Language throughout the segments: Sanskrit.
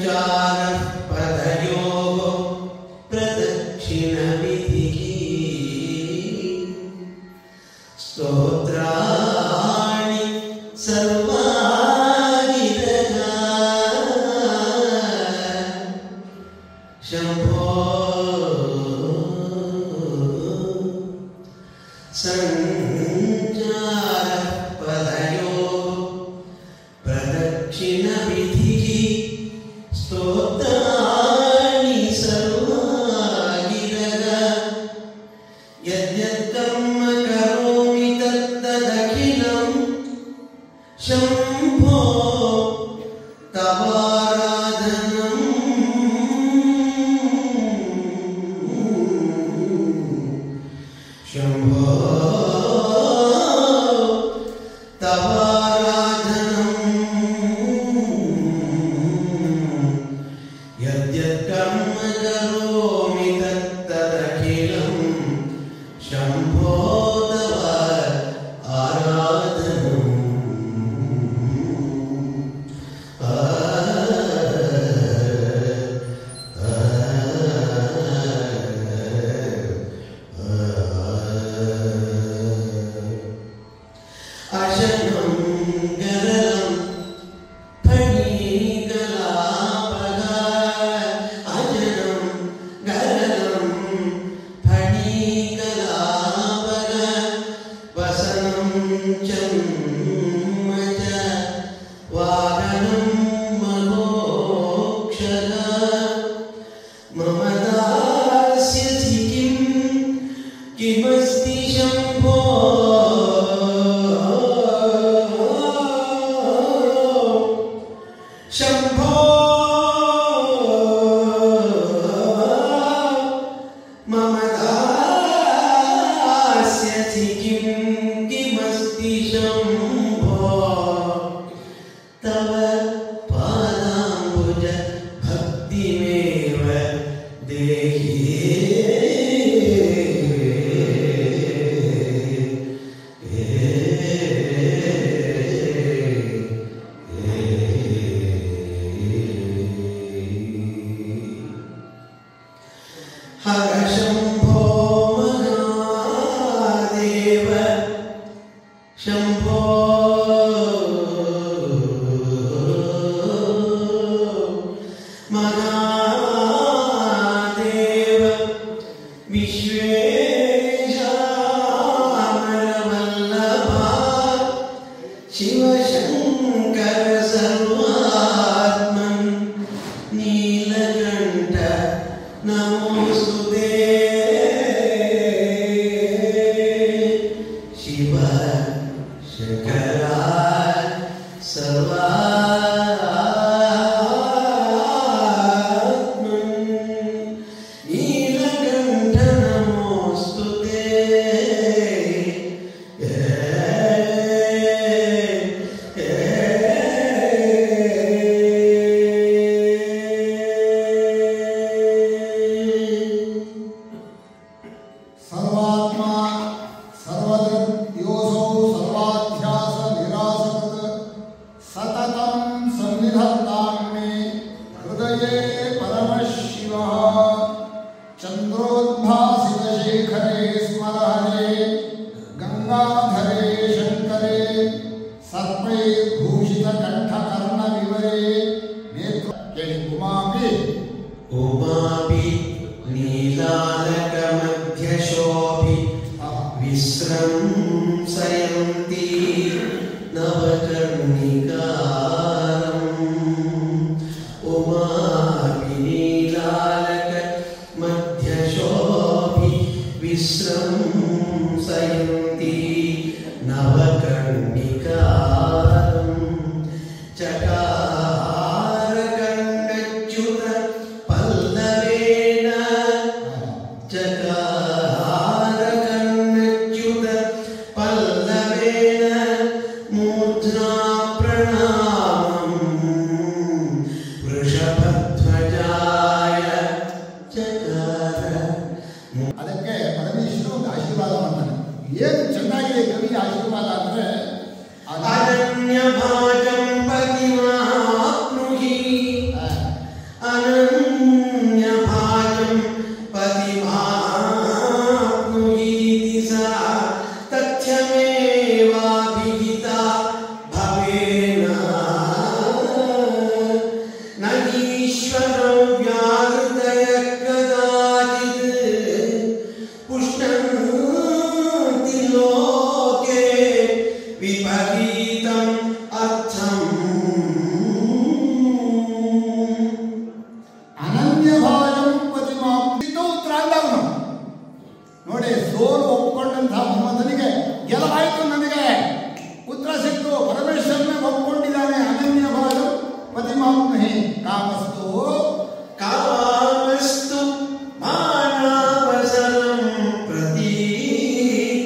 Jaja. ربنا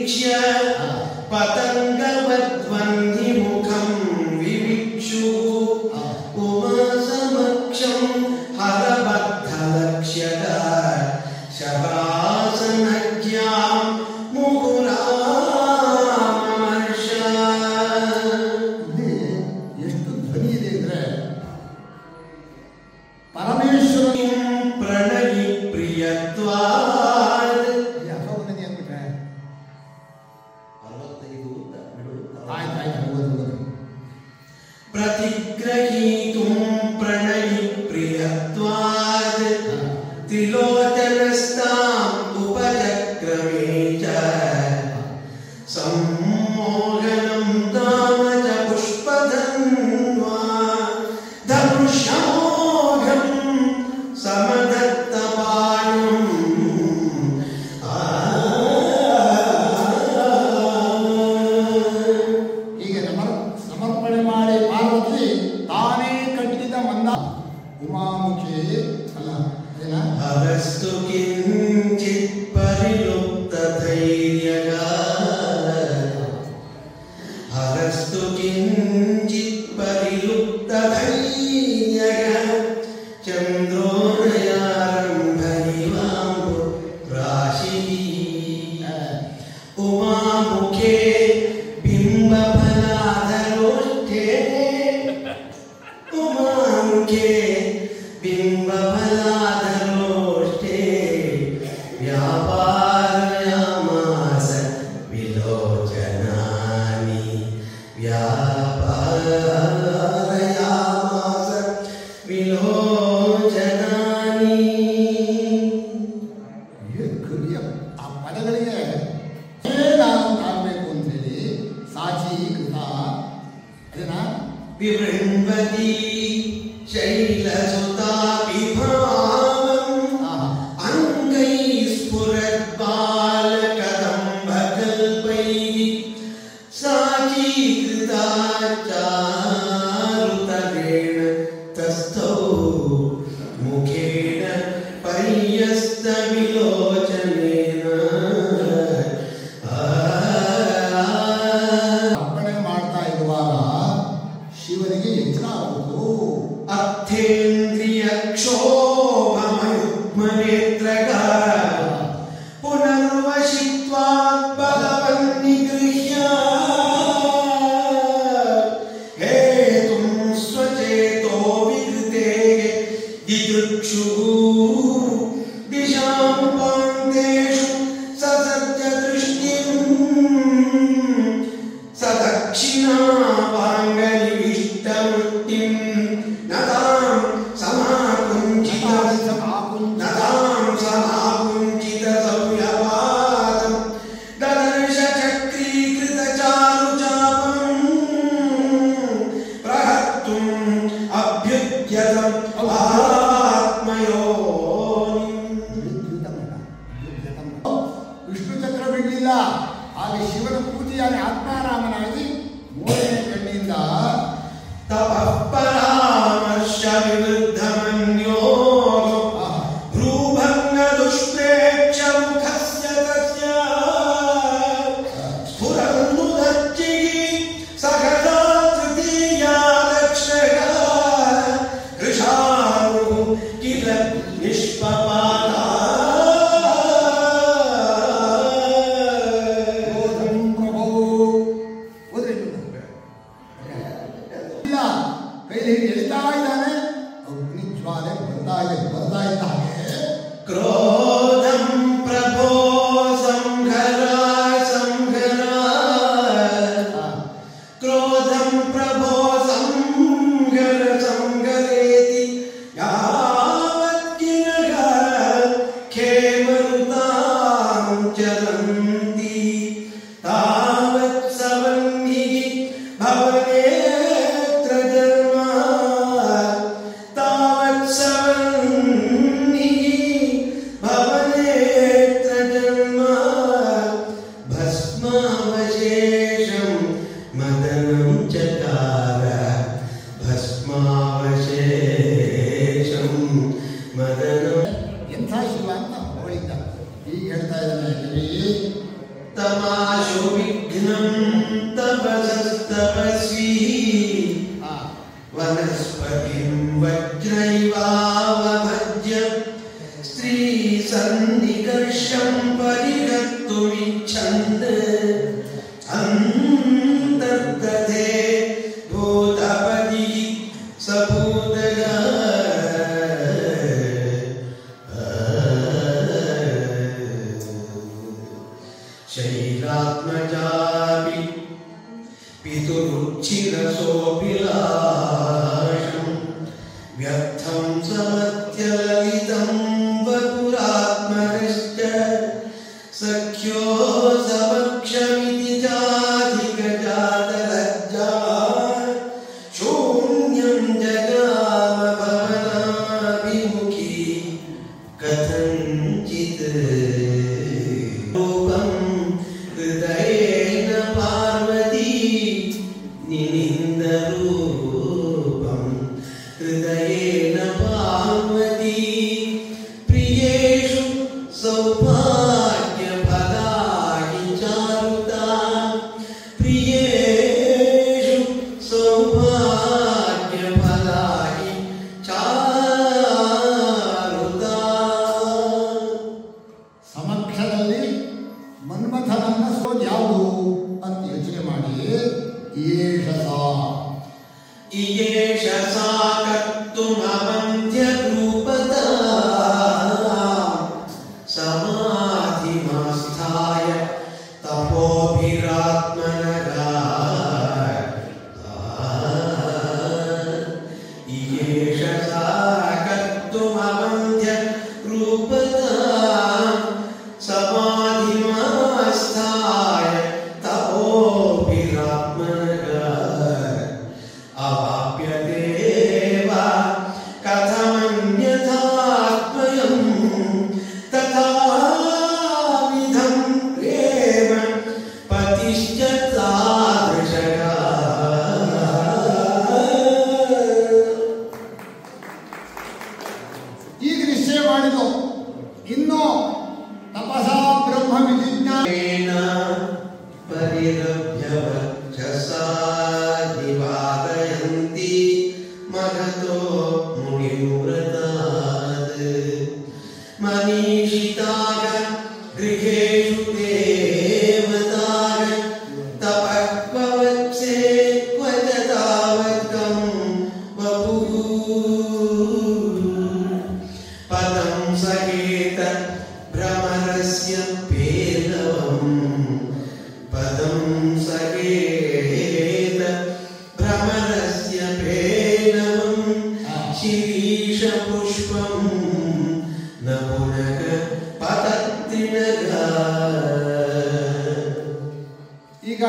प्रतीक्ष्य لست كنت ಶಿವನ ಪೂಜೆಯಾಗಿ ಆತ್ಮಾರಾಮನಾಗಿ ಮೂರನೇ ಕಣ್ಣಿಂದ तपः ಈಗ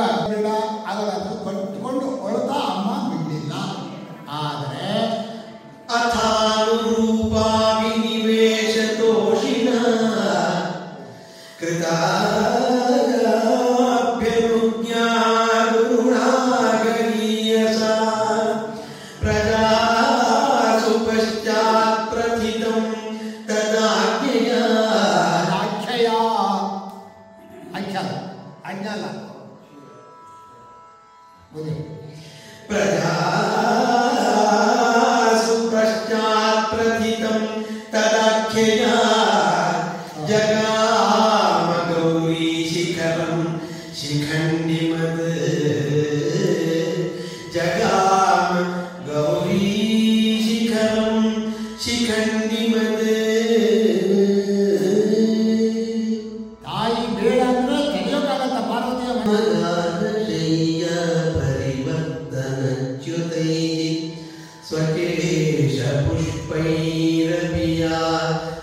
وَيْرَبِيَا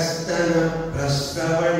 टस्थन प्रस्तवण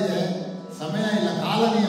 ಇದೆ ಸಮಯ ಇಲ್ಲ ಕಾಲನೇ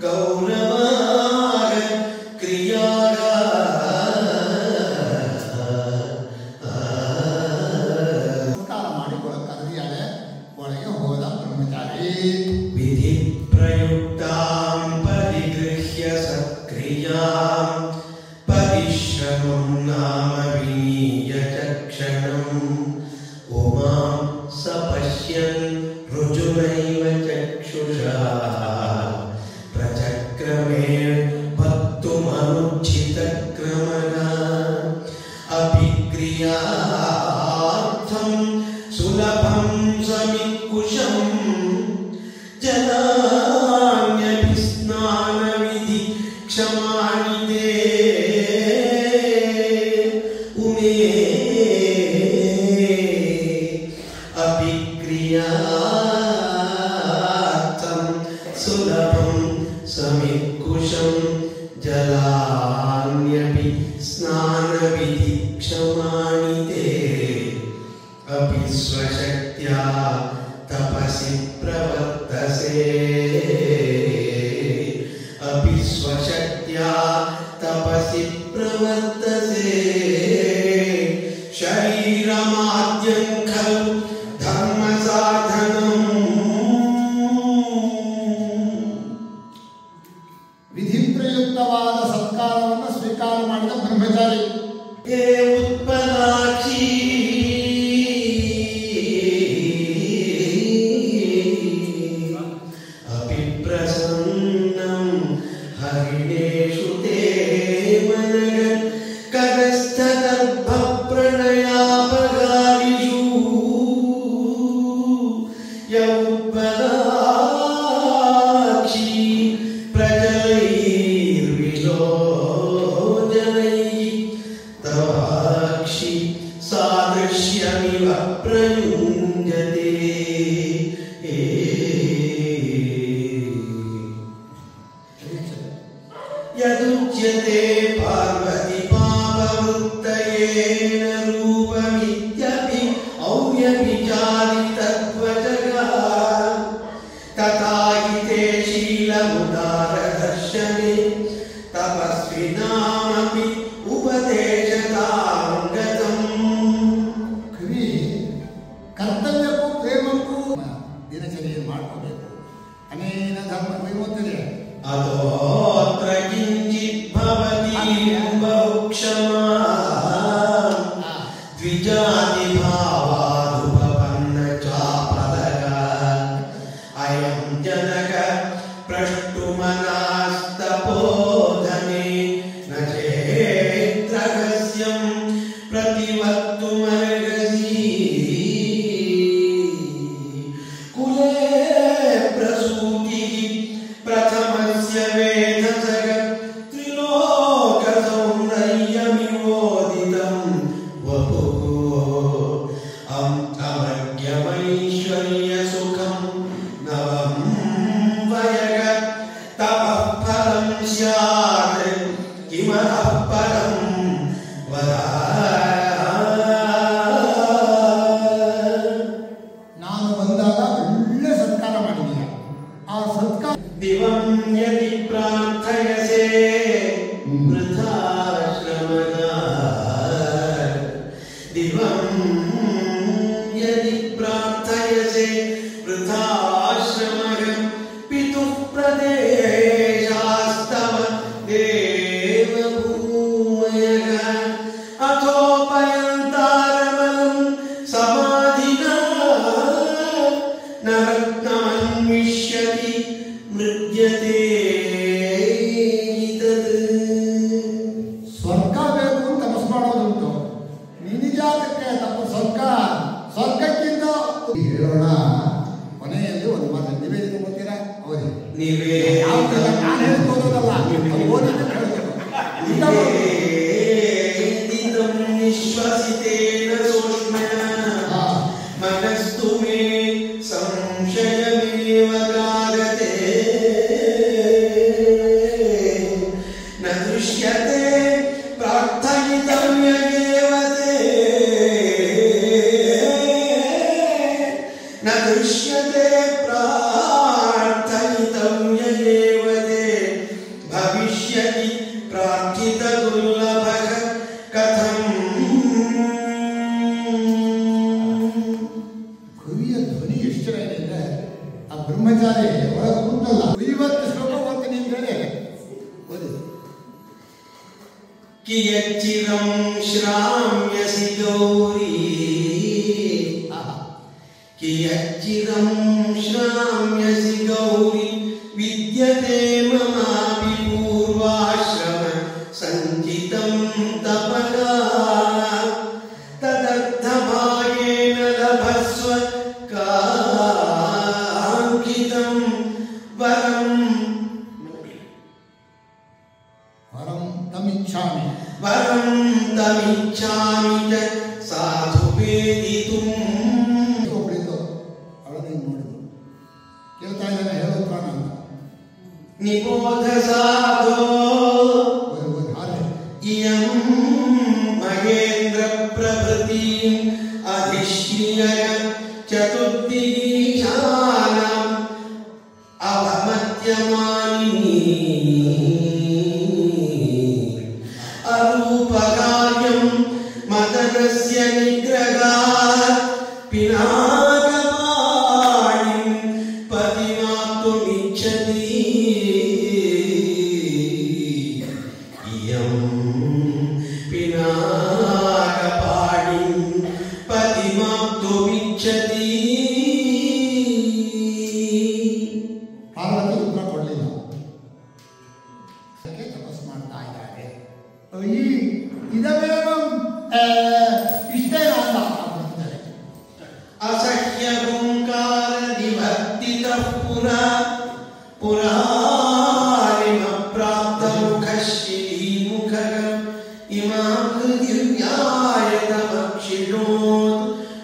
go तपसि प्रवर्तसे। अपि स्वशक्त्या तपसि प्रवर्त Deva Gade ele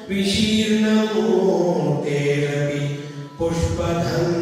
विशीर्णमूर्तेरपि पुष्पध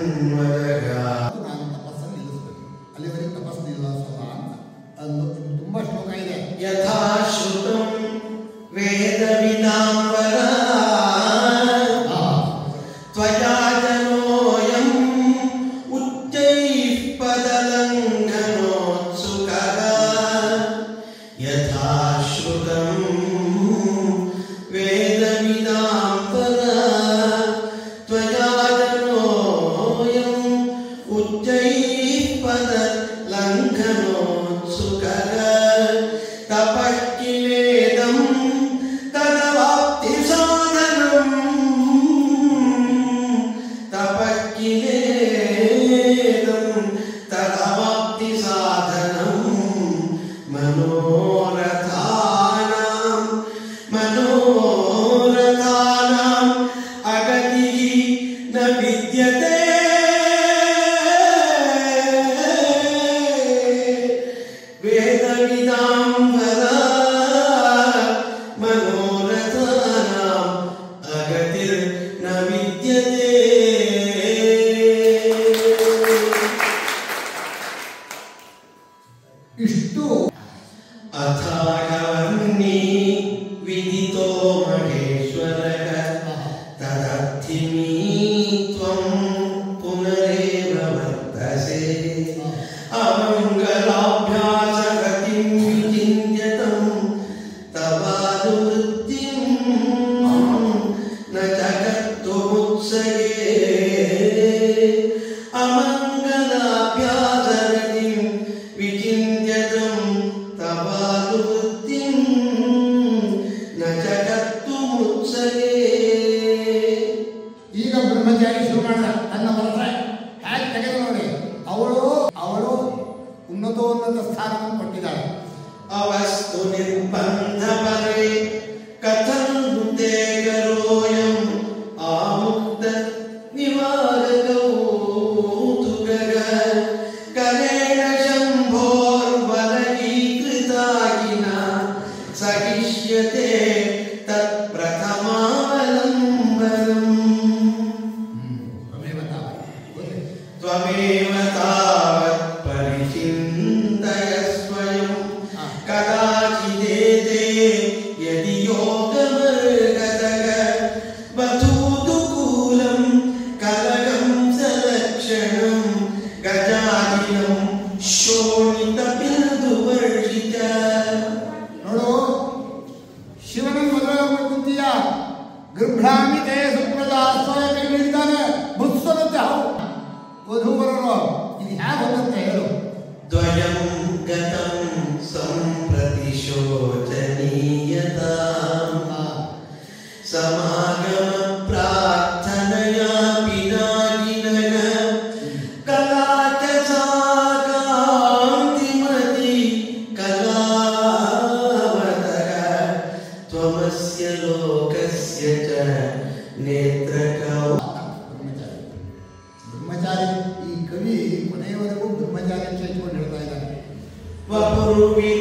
we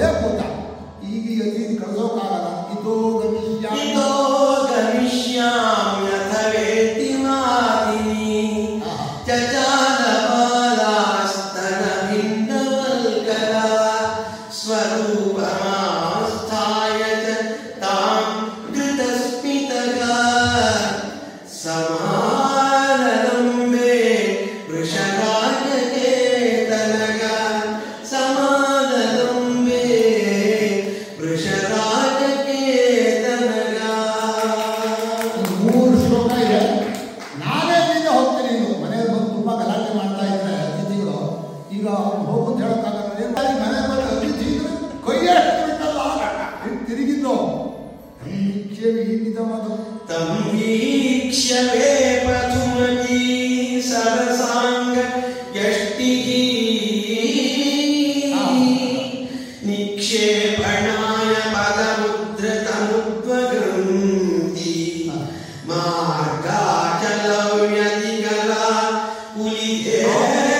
época Yeah.